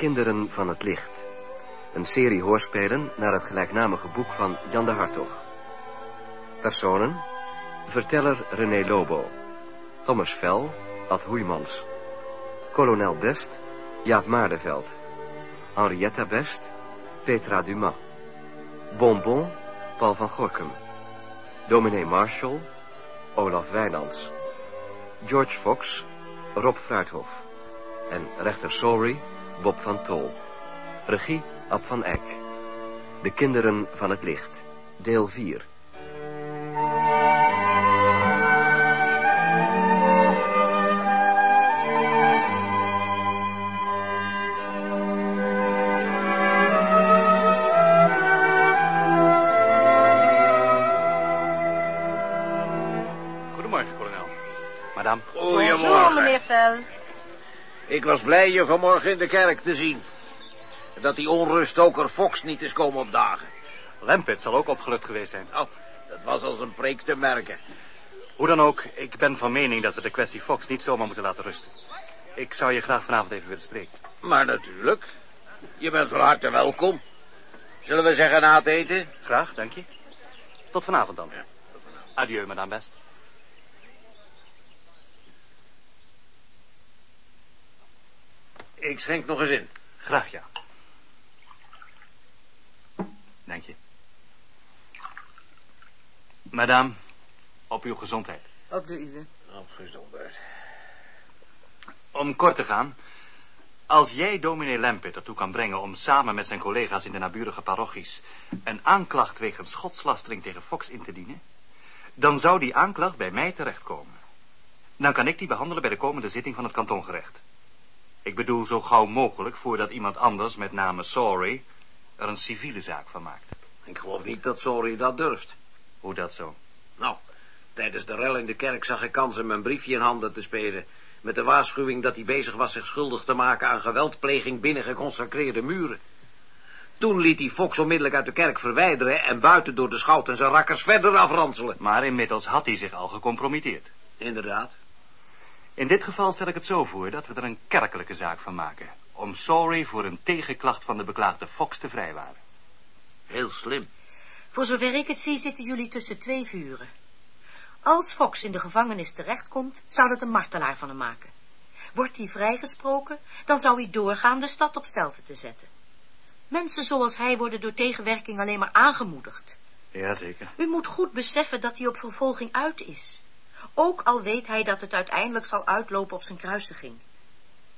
De Kinderen van het Licht. Een serie hoorspelen naar het gelijknamige boek van Jan de Hartog. Personen. Verteller René Lobo. Thomas Vel, Ad Hoeimans. Kolonel Best, Jaap Maardeveld. Henrietta Best, Petra Dumas. Bonbon, Paul van Gorkum. Dominee Marshall, Olaf Wijnands. George Fox, Rob Fruithof. En rechter Sorry, Bob van Tol. Regie, Ab van Eck. De Kinderen van het Licht, deel 4. Ik was blij je vanmorgen in de kerk te zien. Dat die onruststoker Fox niet is komen opdagen. Lampet zal ook opgelucht geweest zijn. Oh, dat was als een preek te merken. Hoe dan ook, ik ben van mening dat we de kwestie Fox niet zomaar moeten laten rusten. Ik zou je graag vanavond even willen spreken. Maar natuurlijk. Je bent van harte welkom. Zullen we zeggen na het eten? Graag, dank je. Tot vanavond dan. Adieu, madame Best. Ik schenk nog eens in. Graag, ja. Dank je. Madame, op uw gezondheid. Op de uwe. Op gezondheid. Om kort te gaan. Als jij dominee Lampert ertoe kan brengen om samen met zijn collega's in de naburige parochies een aanklacht wegens godslastering tegen Fox in te dienen, dan zou die aanklacht bij mij terechtkomen. Dan kan ik die behandelen bij de komende zitting van het kantongerecht. Ik bedoel zo gauw mogelijk voordat iemand anders, met name Sorry, er een civiele zaak van maakt. Ik geloof niet dat Sorry dat durft. Hoe dat zo? Nou, tijdens de rel in de kerk zag ik kans hem een briefje in handen te spelen... met de waarschuwing dat hij bezig was zich schuldig te maken aan geweldpleging binnen geconsacreerde muren. Toen liet hij Fox onmiddellijk uit de kerk verwijderen... en buiten door de schout en zijn rakkers verder afranselen. Maar inmiddels had hij zich al gecompromitteerd. Inderdaad. In dit geval stel ik het zo voor dat we er een kerkelijke zaak van maken. Om Sorry voor een tegenklacht van de beklaagde Fox te vrijwaren. Heel slim. Voor zover ik het zie zitten jullie tussen twee vuren. Als Fox in de gevangenis terechtkomt, zou dat een martelaar van hem maken. Wordt hij vrijgesproken, dan zou hij doorgaan de stad op stelten te zetten. Mensen zoals hij worden door tegenwerking alleen maar aangemoedigd. Jazeker. U moet goed beseffen dat hij op vervolging uit is. Ook al weet hij dat het uiteindelijk zal uitlopen op zijn kruisiging.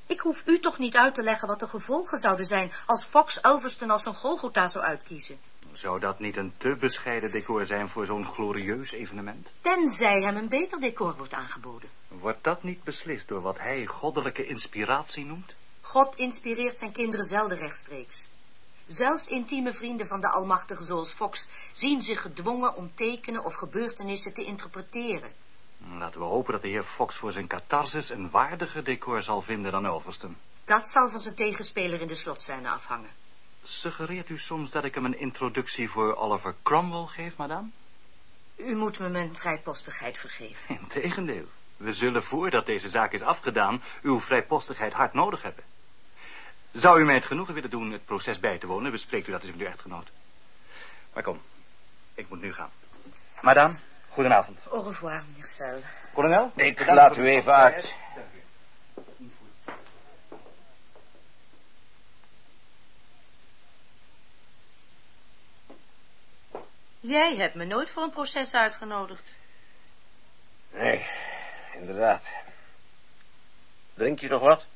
Ik hoef u toch niet uit te leggen wat de gevolgen zouden zijn als Fox Elverston als een Golgotha zou uitkiezen. Zou dat niet een te bescheiden decor zijn voor zo'n glorieus evenement? Tenzij hem een beter decor wordt aangeboden. Wordt dat niet beslist door wat hij goddelijke inspiratie noemt? God inspireert zijn kinderen zelden rechtstreeks. Zelfs intieme vrienden van de Almachtige zoals Fox zien zich gedwongen om tekenen of gebeurtenissen te interpreteren. Laten we hopen dat de heer Fox voor zijn catharsis een waardiger decor zal vinden dan Elverston. Dat zal van zijn tegenspeler in de slotscène afhangen. Suggereert u soms dat ik hem een introductie voor Oliver Cromwell geef, madame? U moet me mijn vrijpostigheid vergeven. Integendeel. We zullen voordat deze zaak is afgedaan uw vrijpostigheid hard nodig hebben. Zou u mij het genoegen willen doen het proces bij te wonen, bespreekt u dat eens met uw echtgenoot. Maar kom, ik moet nu gaan. Madame, goedenavond. Au revoir, meneer Vel. Kolonel? Ik laat u even uit. Jij hebt me nooit voor een proces uitgenodigd. Nee, inderdaad. Drink je nog wat?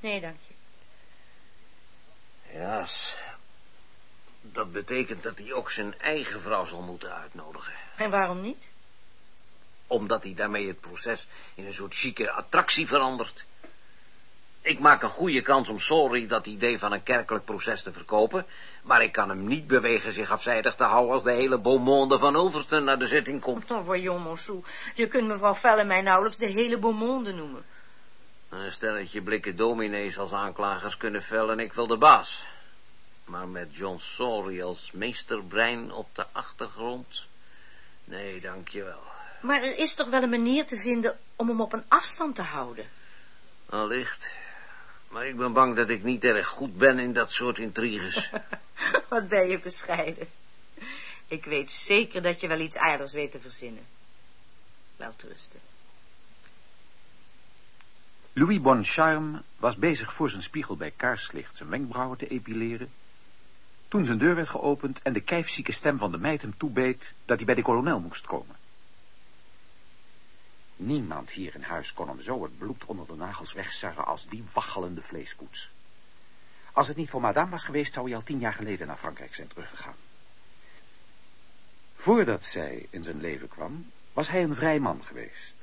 Nee, dank je. Helaas. Dat betekent dat hij ook zijn eigen vrouw zal moeten uitnodigen. En waarom niet? Omdat hij daarmee het proces in een soort chique attractie verandert. Ik maak een goede kans om Sorry dat idee van een kerkelijk proces te verkopen, maar ik kan hem niet bewegen zich afzijdig te houden als de hele beaumonde van Ulverston naar de zitting komt. Oh, voyons, Monsou. Je kunt mevrouw Vel en mij nauwelijks de hele beaumonde noemen. Een stelletje blikken dominees als aanklagers kunnen vellen en ik wil de baas. Maar met John Sorry als meesterbrein op de achtergrond? Nee, dankjewel. Maar er is toch wel een manier te vinden om hem op een afstand te houden? Allicht. Maar ik ben bang dat ik niet erg goed ben in dat soort intriges. Wat ben je bescheiden. Ik weet zeker dat je wel iets aardigs weet te verzinnen. Wel rusten. Louis Boncharme was bezig voor zijn spiegel bij kaarslicht zijn wenkbrauwen te epileren, toen zijn deur werd geopend en de kijfzieke stem van de meid hem toebeet dat hij bij de kolonel moest komen. Niemand hier in huis kon hem zo het bloed onder de nagels wegzarren als die waggelende vleeskoets. Als het niet voor madame was geweest, zou hij al tien jaar geleden naar Frankrijk zijn teruggegaan. Voordat zij in zijn leven kwam, was hij een vrij man geweest.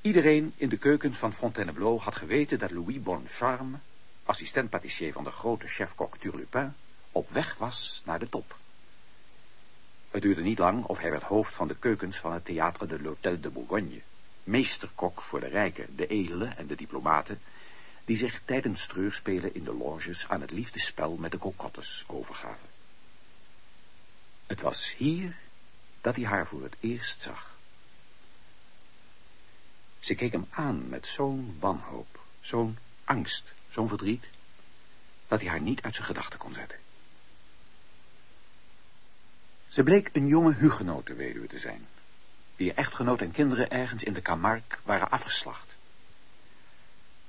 Iedereen in de keukens van Fontainebleau had geweten dat Louis Boncharme, assistent patissier van de grote chef-kok Turlupin, op weg was naar de top. Het duurde niet lang of hij werd hoofd van de keukens van het Théâtre de l'Hôtel de Bourgogne, meesterkok voor de rijken, de edelen en de diplomaten, die zich tijdens treurspelen in de loges aan het liefdespel met de cocottes overgaven. Het was hier dat hij haar voor het eerst zag. Ze keek hem aan met zo'n wanhoop, zo'n angst, zo'n verdriet, dat hij haar niet uit zijn gedachten kon zetten. Ze bleek een jonge hugenotenweduwe te zijn, wier echtgenoot en kinderen ergens in de Camargue waren afgeslacht.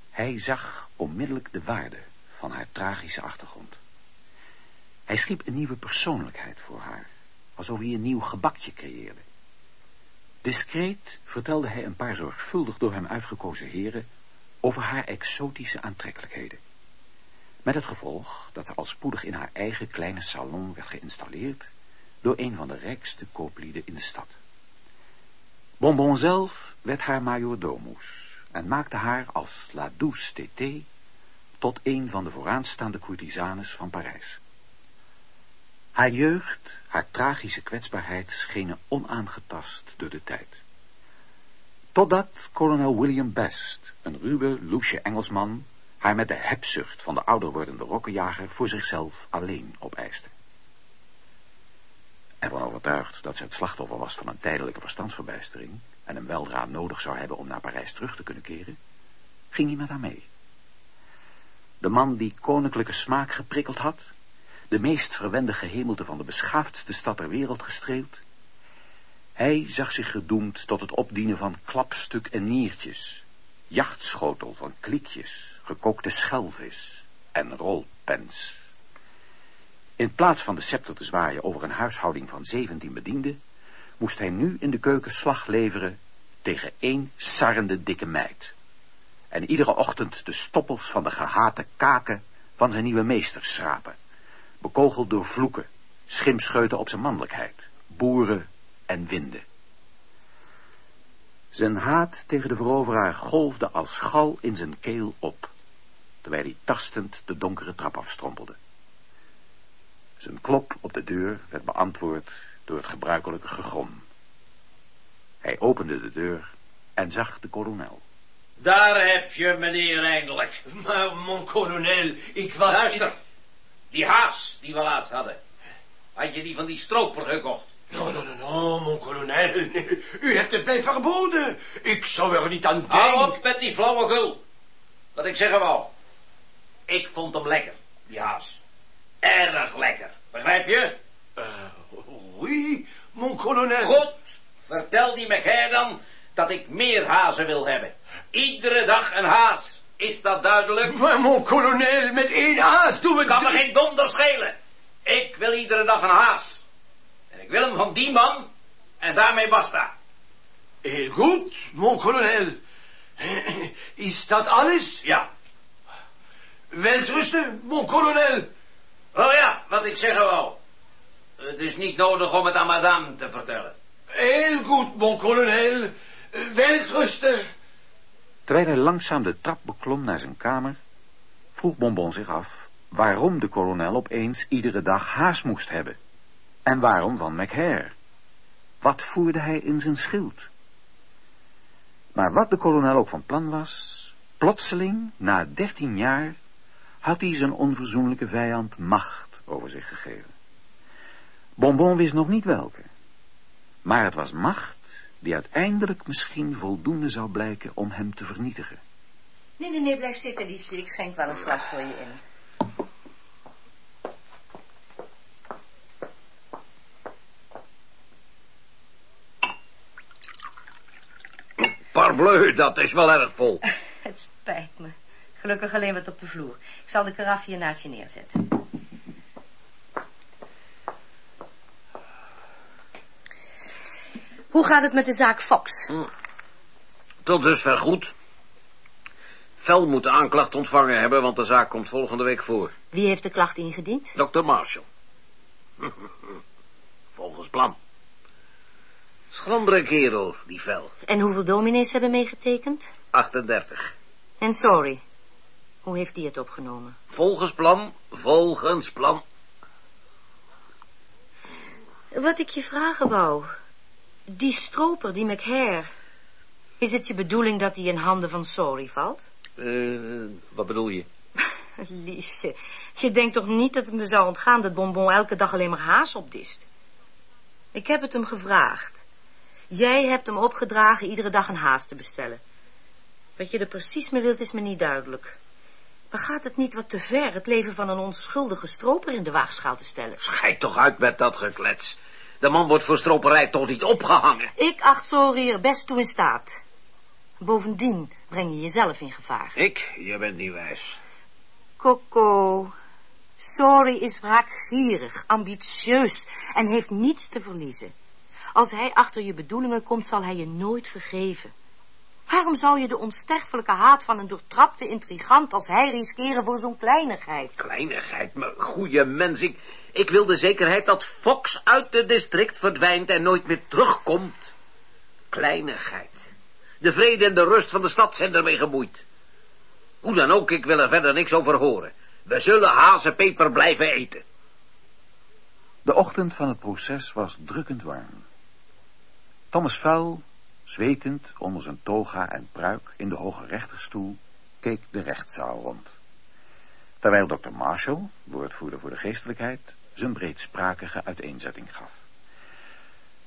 Hij zag onmiddellijk de waarde van haar tragische achtergrond. Hij schiep een nieuwe persoonlijkheid voor haar, alsof hij een nieuw gebakje creëerde. Discreet vertelde hij een paar zorgvuldig door hem uitgekozen heren over haar exotische aantrekkelijkheden. Met het gevolg dat ze al spoedig in haar eigen kleine salon werd geïnstalleerd door een van de rijkste kooplieden in de stad. Bonbon zelf werd haar majordomus en maakte haar als la douce tété tot een van de vooraanstaande courtisanes van Parijs. Haar jeugd, haar tragische kwetsbaarheid schenen onaangetast door de tijd. Totdat kolonel William Best, een ruwe, loesje Engelsman, haar met de hebzucht van de ouder wordende rokkenjager voor zichzelf alleen opeiste. Ervan overtuigd dat ze het slachtoffer was van een tijdelijke verstandsverbijstering en hem weldra nodig zou hebben om naar Parijs terug te kunnen keren, ging hij met haar mee. De man die koninklijke smaak geprikkeld had, de meest verwende gehemelte van de beschaafdste stad ter wereld gestreeld, hij zag zich gedoemd tot het opdienen van klapstuk en niertjes, jachtschotel van kliekjes, gekookte schelvis en rolpens. In plaats van de scepter te zwaaien over een huishouding van zeventien bedienden, moest hij nu in de keuken slag leveren tegen één sarrende dikke meid. En iedere ochtend de stoppels van de gehate kaken van zijn nieuwe meester schrapen, bekogeld door vloeken, schimscheuten op zijn mannelijkheid, boeren en winden. Zijn haat tegen de veroveraar golfde als gal in zijn keel op, terwijl hij tastend de donkere trap afstrompelde. Zijn klop op de deur werd beantwoord door het gebruikelijke gegrom. Hij opende de deur en zag de kolonel. Daar heb je, meneer, eindelijk. Maar, mon kolonel, ik was... Luister, die haas die we laatst hadden. Had je die van die stroper gekocht? No, no, no, no, mon kolonel. Nee, u hebt het mij verboden. Ik zou er niet aan denken. Hou op met die flauwekul. Wat ik zeggen wou. Ik vond hem lekker, die haas. Erg lekker, begrijp je? Uh, oui, mon kolonel. Goed, vertel die McHare dan dat ik meer hazen wil hebben. Iedere dag een haas. Is dat duidelijk? Maar mon kolonel, met één haas doen we... Kan me geen donder schelen. Ik wil iedere dag een haas. En ik wil hem van die man en daarmee basta. Heel goed, mon kolonel. Is dat alles? Ja. Welterusten, mon kolonel. Oh ja, wat ik zeggen wou. Het is niet nodig om het aan madame te vertellen. Heel goed, mon kolonel. Welterusten. Terwijl hij langzaam de trap beklom naar zijn kamer, vroeg Bonbon zich af waarom de kolonel opeens iedere dag haas moest hebben. En waarom van McHare? Wat voerde hij in zijn schild? Maar wat de kolonel ook van plan was, plotseling, na dertien jaar, had hij zijn onverzoenlijke vijand macht over zich gegeven. Bonbon wist nog niet welke, maar het was macht die uiteindelijk misschien voldoende zou blijken om hem te vernietigen. Nee, nee, nee, blijf zitten, liefje. Ik schenk wel een glas voor je in. Parbleu, dat is wel erg vol. Het spijt me. Gelukkig alleen wat op de vloer. Ik zal de karaf hier naast je neerzetten. Hoe gaat het met de zaak Fox? Tot dusver goed. Vel moet de aanklacht ontvangen hebben, want de zaak komt volgende week voor. Wie heeft de klacht ingediend? Dr. Marshall. Volgens plan. Schrandere kerel, die vel. En hoeveel dominees hebben meegetekend? 38. En sorry. Hoe heeft die het opgenomen? Volgens plan, volgens plan. Wat ik je vragen wou. Die stroper, die McHare. Is het je bedoeling dat hij in handen van Sorry valt? Eh, wat bedoel je? Liesje, je denkt toch niet dat het me zou ontgaan dat Bonbon elke dag alleen maar haas opdist? Ik heb het hem gevraagd. Jij hebt hem opgedragen iedere dag een haas te bestellen. Wat je er precies mee wilt is me niet duidelijk. Maar gaat het niet wat te ver het leven van een onschuldige stroper in de waagschaal te stellen? Schijt toch uit met dat geklets. De man wordt voor stroperij toch niet opgehangen? Ik acht Sorry er best toe in staat. Bovendien breng je jezelf in gevaar. Ik? Je bent niet wijs. Coco, Sorry is wraakgierig, ambitieus en heeft niets te verliezen. Als hij achter je bedoelingen komt, zal hij je nooit vergeven. Waarom zou je de onsterfelijke haat van een doortrapte intrigant als hij riskeren voor zo'n kleinigheid? Kleinigheid, maar goede mens. Ik, ik wil de zekerheid dat Fox uit het district verdwijnt en nooit meer terugkomt. Kleinigheid. De vrede en de rust van de stad zijn ermee gemoeid. Hoe dan ook, ik wil er verder niks over horen. We zullen hazenpeper blijven eten. De ochtend van het proces was drukkend warm. Thomas Vuil, zwetend onder zijn toga en pruik in de hoge rechterstoel, keek de rechtszaal rond. Terwijl dokter Marshall, woordvoerder voor de geestelijkheid, zijn breedsprakige uiteenzetting gaf.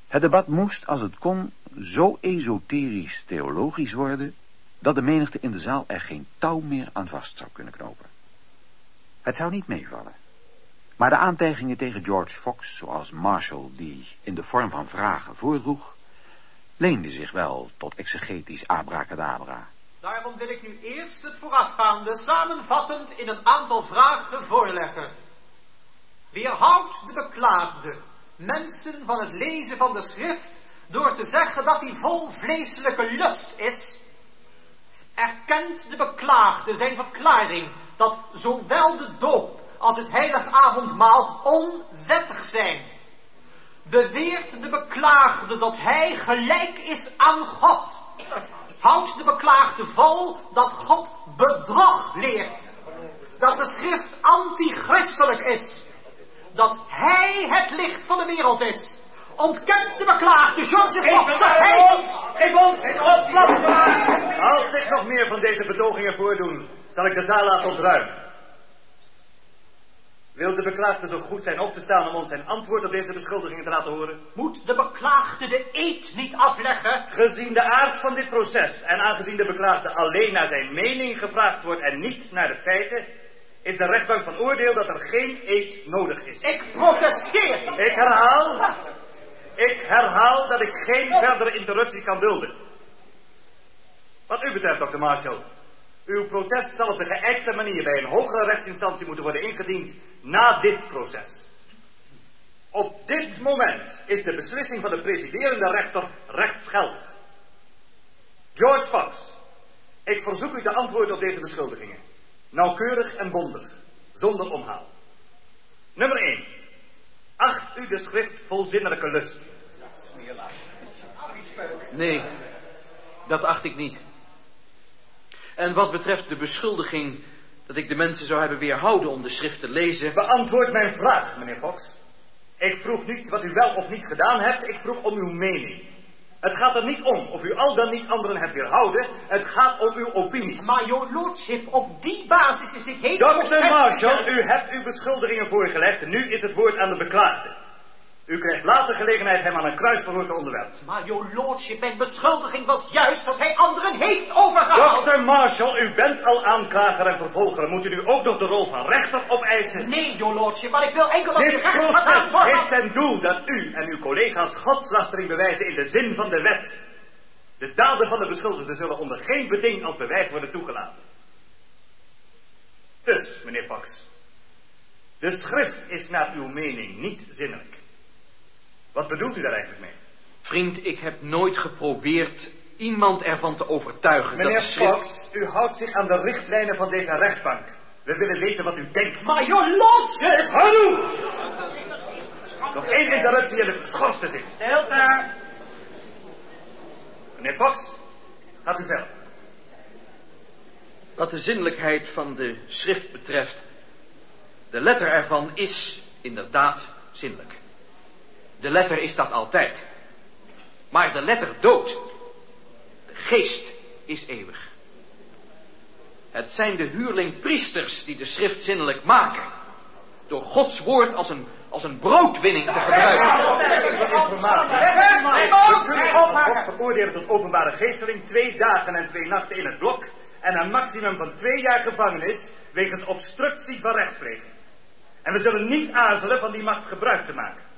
Het debat moest, als het kon, zo esoterisch-theologisch worden, dat de menigte in de zaal er geen touw meer aan vast zou kunnen knopen. Het zou niet meevallen. Maar de aantijgingen tegen George Fox, zoals Marshall die in de vorm van vragen voordroeg, leenden zich wel tot exegetisch abracadabra. Daarom wil ik nu eerst het voorafgaande samenvattend in een aantal vragen voorleggen. Weerhoudt de beklaagde mensen van het lezen van de schrift door te zeggen dat hij vol vleeselijke lust is? Erkent de beklaagde zijn verklaring dat zowel de doop als het heilige avondmaal onwettig zijn? Beweert de beklaagde dat hij gelijk is aan God? Houdt de beklaagde vol dat God bedrog leert? Dat de schrift antichristelijk is? Dat hij het licht van de wereld is? Ontkent de beklaagde George Fox dat hij... Geef ons in Gods Als zich nog meer van deze betogingen voordoen, zal ik de zaal laten ontruimen. Wil de beklaagde zo goed zijn op te staan om ons zijn antwoord op deze beschuldigingen te laten horen? Moet de beklaagde de eed niet afleggen? Gezien de aard van dit proces en aangezien de beklaagde alleen naar zijn mening gevraagd wordt en niet naar de feiten, is de rechtbank van oordeel dat er geen eed nodig is. Ik protesteer. Ik herhaal, ik herhaal dat ik geen verdere interruptie kan dulden. Wat u betreft, dokter Marshall, uw protest zal op de geëikte manier bij een hogere rechtsinstantie moeten worden ingediend na dit proces. Op dit moment is de beslissing van de presiderende rechter rechtsgeldig. George Fox, ik verzoek u te antwoorden op deze beschuldigingen. Nauwkeurig en bondig, zonder omhaal. Nummer 1. Acht u de schrift vol zinnelijke lust? Nee, dat acht ik niet. En wat betreft de beschuldiging dat ik de mensen zou hebben weerhouden om de schrift te lezen... Beantwoord mijn vraag, meneer Fox. Ik vroeg niet wat u wel of niet gedaan hebt, ik vroeg om uw mening. Het gaat er niet om of u al dan niet anderen hebt weerhouden, het gaat om uw opinies. Maar, your lordship, op die basis is dit hele Dr. Marshall, u hebt uw beschuldigingen voorgelegd, nu is het woord aan de beklaagde. U krijgt later gelegenheid hem aan een kruisverhoor te onderwerpen. Maar, your lordship, mijn beschuldiging was juist dat hij anderen heeft overgehaald. Dr. Marshall, u bent al aanklager en vervolger. Moet u nu ook nog de rol van rechter opeisen? Nee, your lordship, maar ik wil enkel dat Dit u recht proces heeft ten doel dat u en uw collega's godslastering bewijzen in de zin van de wet. De daden van de beschuldigde zullen onder geen beding als bewijs worden toegelaten. Dus, meneer Fox, de schrift is naar uw mening niet zinnelijk. Wat bedoelt u daar eigenlijk mee? Vriend, ik heb nooit geprobeerd iemand ervan te overtuigen Meneer dat de schrift... Fox, u houdt zich aan de richtlijnen van deze rechtbank. We willen weten wat u denkt. Maar, your lordship... Genoeg! Nog één interruptie en de schors te zitten. Stilte. Meneer Fox, gaat u verder. Wat de zinnelijkheid van de schrift betreft, de letter ervan is inderdaad zinnelijk. De letter is dat altijd. Maar de letter dood. De geest is eeuwig. Het zijn de huurling-priesters die de schrift zinnelijk maken. Door Gods woord als een, als een broodwinning te gebruiken. informatie. We kunnen God veroordelen tot openbare geesteling twee dagen en twee nachten in het blok en een maximum van twee jaar gevangenis wegens obstructie van rechtspleging. En we zullen niet aarzelen van die macht gebruik te maken.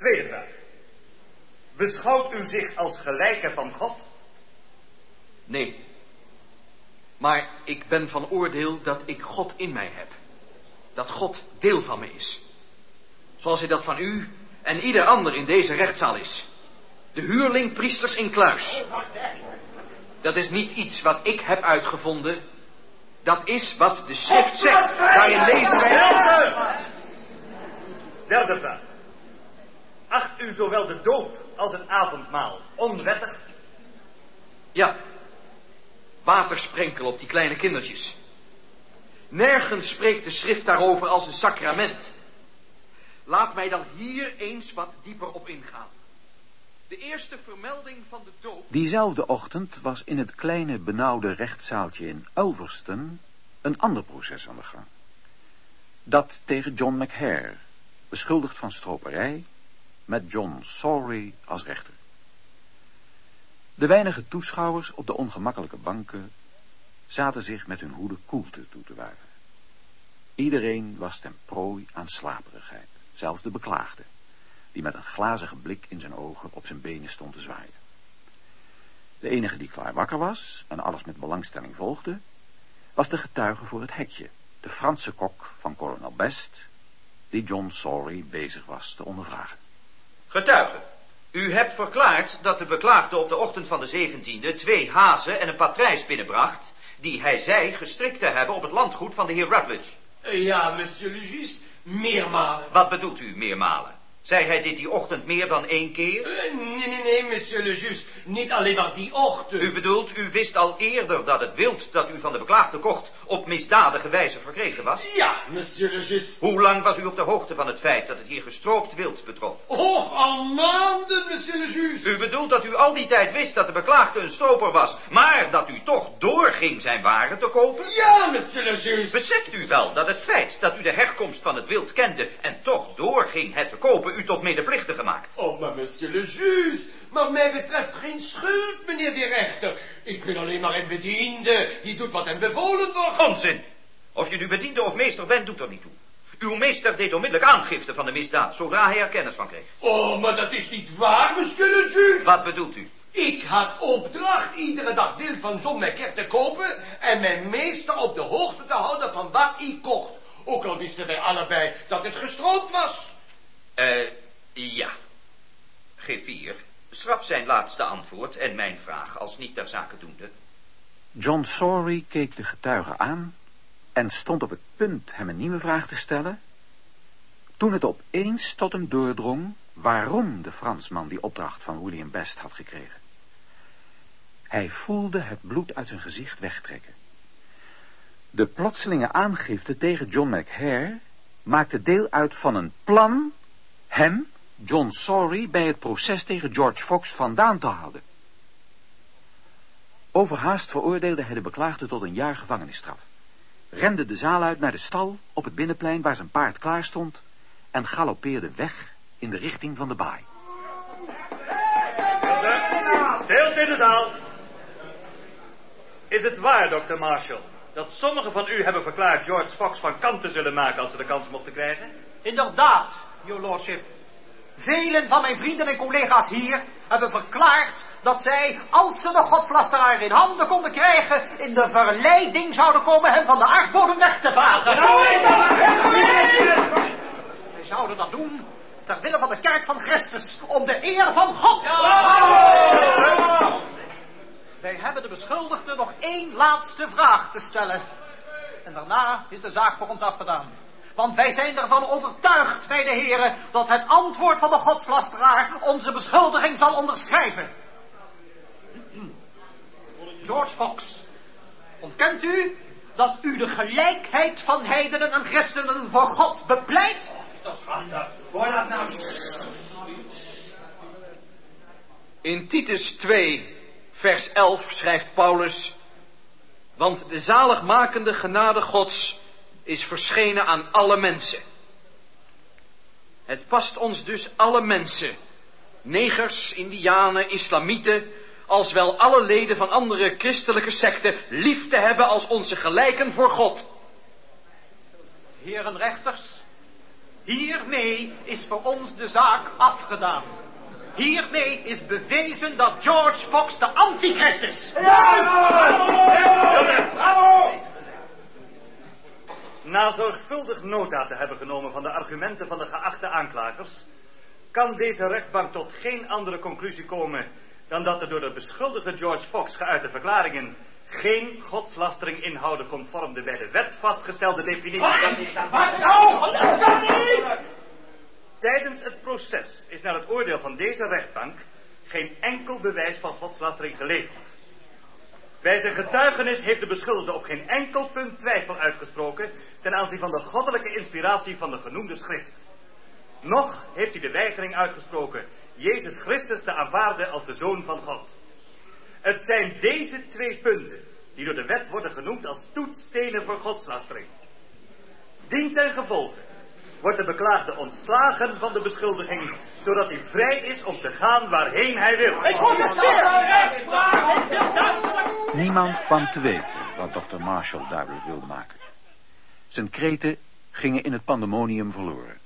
Tweede vraag. Beschouwt u zich als gelijke van God? Nee. Maar ik ben van oordeel dat ik God in mij heb. Dat God deel van me is. Zoals hij dat van u en ieder ander in deze rechtszaal is. De huurlingpriesters in kluis. Dat is niet iets wat ik heb uitgevonden. Dat is wat de schrift zegt. Daarin lezen wij... Derde vraag. Acht u zowel de doop als het avondmaal onwettig? Ja. Water sprenkelen op die kleine kindertjes. Nergens spreekt de schrift daarover als een sacrament. Laat mij dan hier eens wat dieper op ingaan. De eerste vermelding van de doop... Diezelfde ochtend was in het kleine benauwde rechtszaaltje in Ulverston een ander proces aan de gang. Dat tegen John McHare, beschuldigd van stroperij, met John Sorry als rechter. De weinige toeschouwers op de ongemakkelijke banken zaten zich met hun hoede koelte toe te wuiven. Iedereen was ten prooi aan slaperigheid, zelfs de beklaagde, die met een glazige blik in zijn ogen op zijn benen stond te zwaaien. De enige die klaar wakker was en alles met belangstelling volgde, was de getuige voor het hekje, de Franse kok van kolonel Best, die John Sorry bezig was te ondervragen. Getuige, u hebt verklaard dat de beklaagde op de ochtend van de 17e twee hazen en een patrijs binnenbracht, die hij zei gestrikt te hebben op het landgoed van de heer Rutledge. Ja, monsieur le juge, meermalen. Wat bedoelt u meermalen? Zei hij dit die ochtend meer dan één keer? Eh, nee, nee, nee, monsieur le juge, niet alleen maar die ochtend. U bedoelt, u wist al eerder dat het wild dat u van de beklaagde kocht op misdadige wijze verkregen was? Ja, monsieur le juge. Hoe lang was u op de hoogte van het feit dat het hier gestroopt wild betrof? Oh, al maanden, monsieur le juge. U bedoelt dat u al die tijd wist dat de beklaagde een stroper was, maar dat u toch doorging zijn waren te kopen? Ja, monsieur le juge. Beseft u wel dat het feit dat u de herkomst van het wild kende en toch doorging het te kopen u tot medeplichtige maakt? Oh, maar monsieur le juge, maar mij betreft geen schuld, meneer de rechter. Ik ben alleen maar een bediende die doet wat hem bevolen wordt. Onzin! Of je nu bediende of meester bent, doet er niet toe. Uw meester deed onmiddellijk aangifte van de misdaad, zodra hij er kennis van kreeg. Oh, maar dat is niet waar, monsieur le juge. Wat bedoelt u? Ik had opdracht iedere dag deel van John McKer te kopen en mijn meester op de hoogte te houden van wat ik kocht. Ook al wisten wij allebei dat het gestroomd was. Eh, ja. G4. Schrap zijn laatste antwoord en mijn vraag als niet ter zake doende. John Sorry keek de getuige aan en stond op het punt hem een nieuwe vraag te stellen, toen het opeens tot hem doordrong waarom de Fransman die opdracht van William Best had gekregen. Hij voelde het bloed uit zijn gezicht wegtrekken. De plotselinge aangifte tegen John McHare maakte deel uit van een plan hem, John Sorry, bij het proces tegen George Fox vandaan te houden. Overhaast veroordeelde hij de beklaagde tot een jaar gevangenisstraf, rende de zaal uit naar de stal op het binnenplein waar zijn paard klaar stond en galoppeerde weg in de richting van de baai. Stilte in de zaal. Is het waar, dokter Marshall, dat sommigen van u hebben verklaard George Fox van kant te zullen maken als ze de kans mochten krijgen? Inderdaad, your lordship. Velen van mijn vrienden en collega's hier hebben verklaard dat zij, als ze de godslasteraar in handen konden krijgen, in de verleiding zouden komen hem van de aardbodem weg te vagen. Zij zouden dat doen ter wille van de kerk van Christus, om de eer van God. Wij hebben de beschuldigde nog één laatste vraag te stellen. En daarna is de zaak voor ons afgedaan. Want wij zijn ervan overtuigd, bij de heren, dat het antwoord van de godslasteraar onze beschuldiging zal onderschrijven. George Fox, ontkent u dat u de gelijkheid van heidenen en christenen voor God bepleit? Hoor dat nou. In Titus 2, vers 11 schrijft Paulus... Want de zaligmakende genade Gods is verschenen aan alle mensen. Het past ons dus alle mensen, negers, indianen, islamieten, als wel alle leden van andere christelijke secten, lief te hebben als onze gelijken voor God. Heren rechters, hiermee is voor ons de zaak afgedaan. Hiermee is bewezen dat George Fox de antichrist is. Na zorgvuldig nota te hebben genomen van de argumenten van de geachte aanklagers, kan deze rechtbank tot geen andere conclusie komen dan dat er door de beschuldigde George Fox geuite verklaringen geen godslastering inhouden conform de bij de wet vastgestelde definitie. Tijdens het proces is naar het oordeel van deze rechtbank geen enkel bewijs van godslastering geleverd. Bij zijn getuigenis heeft de beschuldigde op geen enkel punt twijfel uitgesproken ten aanzien van de goddelijke inspiratie van de genoemde schrift. Nog heeft hij de weigering uitgesproken Jezus Christus te aanvaarden als de Zoon van God. Het zijn deze twee punten die door de wet worden genoemd als toetsstenen voor godslastering. Dien ten gevolge wordt de beklaagde ontslagen van de beschuldiging, zodat hij vrij is om te gaan waarheen hij wil. Ik protesteer! Niemand kwam te weten wat dokter Marshall duidelijk wilde maken. Zijn kreten gingen in het pandemonium verloren.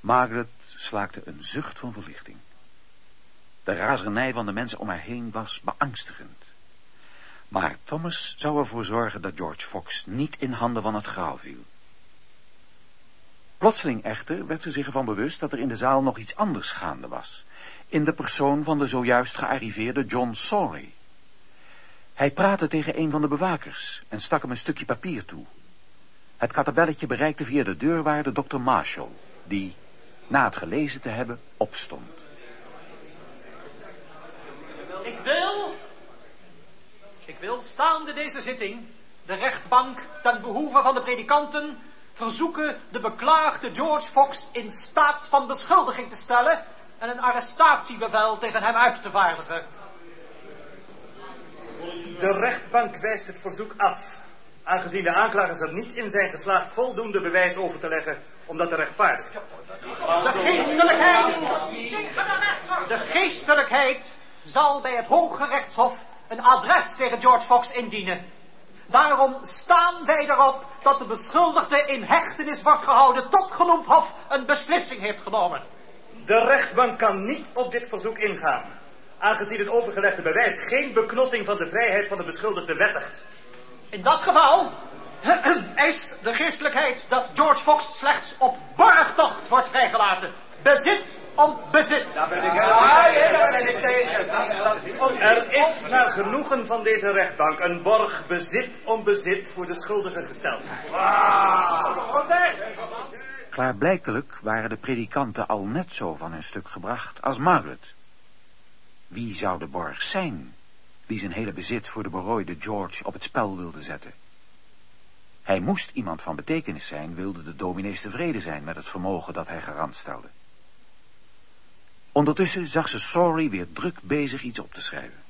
Margaret slaakte een zucht van verlichting. De razernij van de mensen om haar heen was beangstigend. Maar Thomas zou ervoor zorgen dat George Fox niet in handen van het grauw viel. Plotseling echter werd ze zich ervan bewust dat er in de zaal nog iets anders gaande was. In de persoon van de zojuist gearriveerde John Sawley. Hij praatte tegen een van de bewakers en stak hem een stukje papier toe. Het kattenbelletje bereikte via de deurwaarde dokter Marshall, die, na het gelezen te hebben, opstond. Ik wil, ik wil staande deze zitting, de rechtbank ten behoeve van de predikanten, verzoeken de beklaagde George Fox in staat van beschuldiging te stellen en een arrestatiebevel tegen hem uit te vaardigen. De rechtbank wijst het verzoek af, aangezien de aanklagers er niet in zijn geslaagd voldoende bewijs over te leggen om dat te rechtvaardigen. De geestelijkheid, de geestelijkheid zal bij het Hoge Rechtshof een adres tegen George Fox indienen. Daarom staan wij erop dat de beschuldigde in hechtenis wordt gehouden tot genoemd hof een beslissing heeft genomen. De rechtbank kan niet op dit verzoek ingaan, aangezien het overgelegde bewijs geen beknotting van de vrijheid van de beschuldigde wettigt. In dat geval eist de geestelijkheid dat George Fox slechts op borgtocht wordt vrijgelaten. Bezit om bezit. Daar ben ik daar ben ik tegen. Er is naar genoegen van deze rechtbank een borg bezit om bezit voor de schuldige gesteld. Klaarblijkelijk waren de predikanten al net zo van hun stuk gebracht als Margaret. Wie zou de borg zijn die zijn hele bezit voor de berooide George op het spel wilde zetten? Hij moest iemand van betekenis zijn, wilde de dominees tevreden zijn met het vermogen dat hij garant stelde. Ondertussen zag ze Sorry weer druk bezig iets op te schrijven.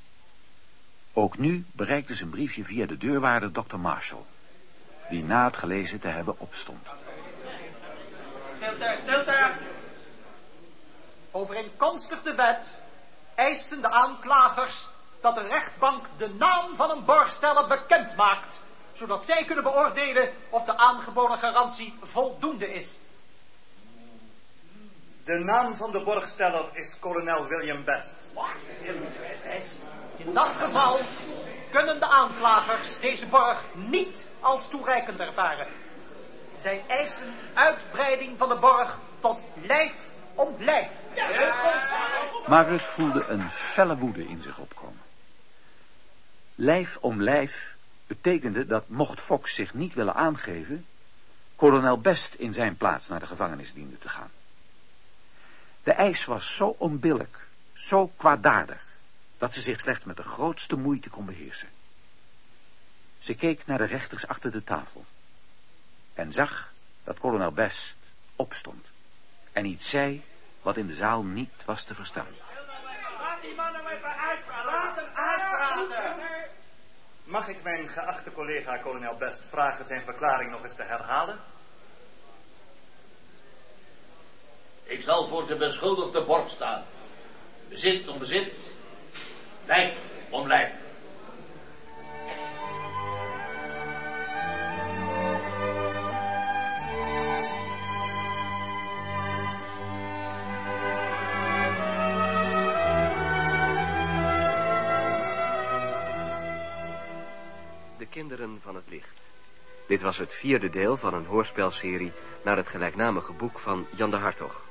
Ook nu bereikte zijn briefje via de deurwaarder Dr. Marshall, die na het gelezen te hebben opstond. Stilte, stilte. Overeenkomstig de wet eisen de aanklagers dat de rechtbank de naam van een borgsteller bekend maakt, zodat zij kunnen beoordelen of de aangeboden garantie voldoende is. De naam van de borgsteller is kolonel William Best. In dat geval kunnen de aanklagers deze borg niet als toereikend ervaren. Zij eisen uitbreiding van de borg tot lijf om lijf. Margaret voelde een felle woede in zich opkomen. Lijf om lijf betekende dat mocht Fox zich niet willen aangeven, kolonel Best in zijn plaats naar de gevangenis diende te gaan. De eis was zo onbillijk, zo kwaadaardig, dat ze zich slechts met de grootste moeite kon beheersen. Ze keek naar de rechters achter de tafel en zag dat kolonel Best opstond en iets zei wat in de zaal niet was te verstaan. Laat die mannen maar even uitpraten. Laat hem uitpraten. Mag ik mijn geachte collega kolonel Best vragen zijn verklaring nog eens te herhalen? Ik zal voor de beschuldigde borg staan. Bezit om bezit. Lijf om lijf. Dit was het vierde deel van een hoorspelserie naar het gelijknamige boek van Jan de Hartog.